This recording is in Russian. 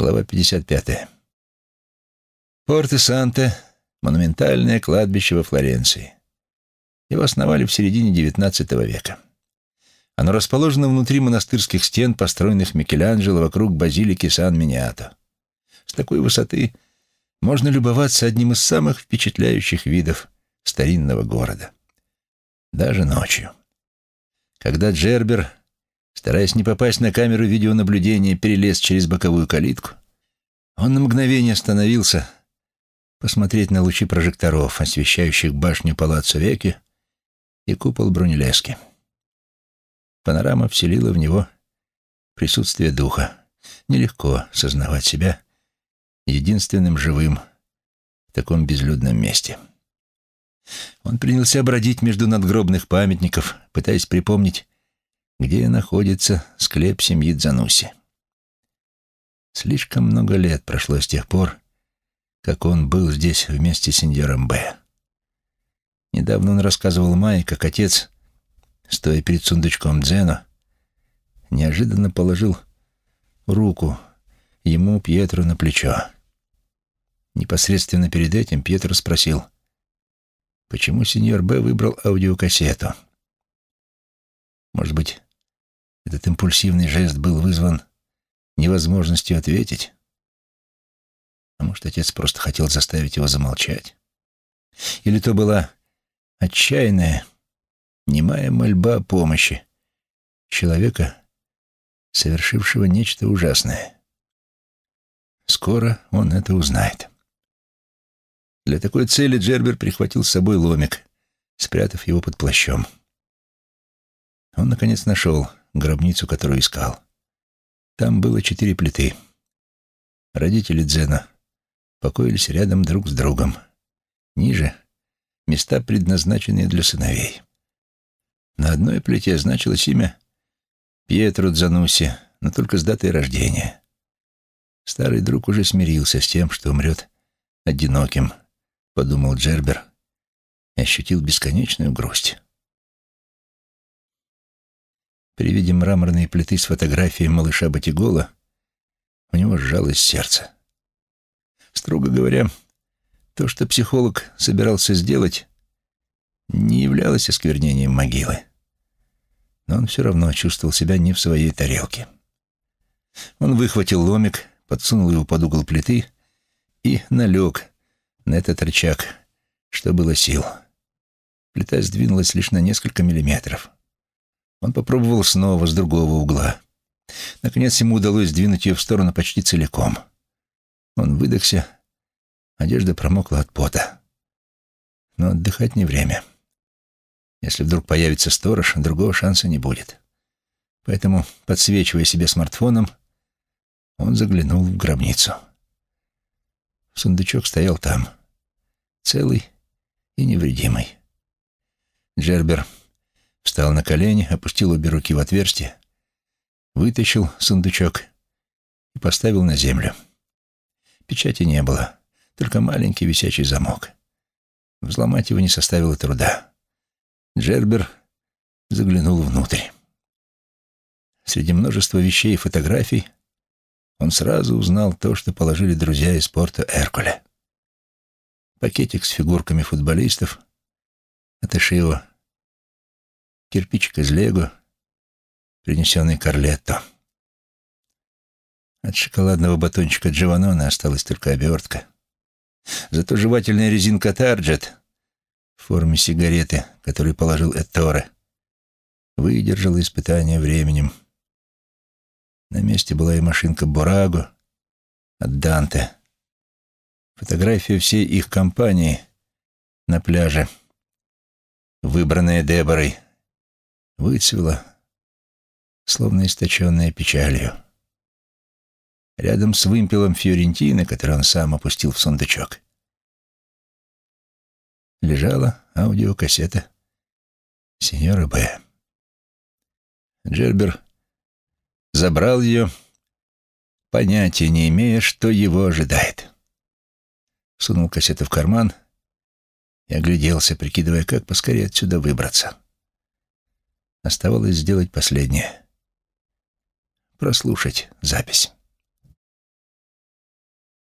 Глава 55. Порте-Санте — монументальное кладбище во Флоренции. Его основали в середине XIX века. Оно расположено внутри монастырских стен, построенных Микеланджело вокруг базилики Сан-Миниато. С такой высоты можно любоваться одним из самых впечатляющих видов старинного города. Даже ночью. Когда Джербер Стараясь не попасть на камеру видеонаблюдения, перелез через боковую калитку. Он на мгновение остановился, посмотреть на лучи прожекторов, освещающих башню Палаццо Веки и купол Брунелески. Панорама вселила в него присутствие духа. Нелегко сознавать себя единственным живым в таком безлюдном месте. Он принялся бродить между надгробных памятников, пытаясь припомнить, где находится склеп семьи Дзануси. Слишком много лет прошло с тех пор, как он был здесь вместе с сеньором Б. Недавно он рассказывал Майе, как отец, стоя перед сундучком Дзено, неожиданно положил руку ему, Пьетру, на плечо. Непосредственно перед этим Пьетро спросил, почему сеньор Б выбрал аудиокассету. Может быть, этот импульсивный жест был вызван невозможностью ответить. А может, отец просто хотел заставить его замолчать? Или то была отчаянная, немая мольба о помощи человека, совершившего нечто ужасное. Скоро он это узнает. Для такой цели Джербер прихватил с собой ломик, спрятав его под плащом. Он, наконец, нашел гробницу, которую искал. Там было четыре плиты. Родители Дзена покоились рядом друг с другом. Ниже — места, предназначенные для сыновей. На одной плите значилось имя Пьетро Дзануси, но только с датой рождения. Старый друг уже смирился с тем, что умрет одиноким, подумал Джербер и ощутил бесконечную грусть. При виде мраморной плиты с фотографией малыша Батигола у него сжалось сердце. Строго говоря, то, что психолог собирался сделать, не являлось осквернением могилы. Но он все равно чувствовал себя не в своей тарелке. Он выхватил ломик, подсунул его под угол плиты и налег на этот рычаг, что было сил. Плита сдвинулась лишь на несколько миллиметров. Он попробовал снова с другого угла. Наконец ему удалось сдвинуть ее в сторону почти целиком. Он выдохся, одежда промокла от пота. Но отдыхать не время. Если вдруг появится сторож, другого шанса не будет. Поэтому, подсвечивая себе смартфоном, он заглянул в гробницу. Сундучок стоял там, целый и невредимый. Джербер Встал на колени, опустил обе руки в отверстие, вытащил сундучок и поставил на землю. Печати не было, только маленький висячий замок. Взломать его не составило труда. Джербер заглянул внутрь. Среди множества вещей и фотографий он сразу узнал то, что положили друзья из порта Эркуля. Пакетик с фигурками футболистов, Атышева кирпичик из лего, принесенный Карлетто. От шоколадного батончика Джованона осталась только обертка. Зато жевательная резинка Тарджет в форме сигареты, которую положил Эторе, выдержала испытание временем. На месте была и машинка Бураго от Данте. Фотография всей их компании на пляже, выбранная Деборой, выцвела, словно источенная печалью. Рядом с вымпелом Фьорентины, который он сам опустил в сундучок, лежала аудиокассета сеньора Б. Джербер забрал ее, понятия не имея, что его ожидает. Сунул кассету в карман и огляделся, прикидывая, как поскорее отсюда выбраться. Оставалось сделать последнее. Прослушать запись.